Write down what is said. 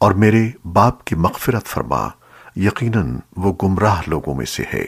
اور میرے باپ کی مغفرت فرما یقیناً وہ گمراہ لوگوں میں سے ہے۔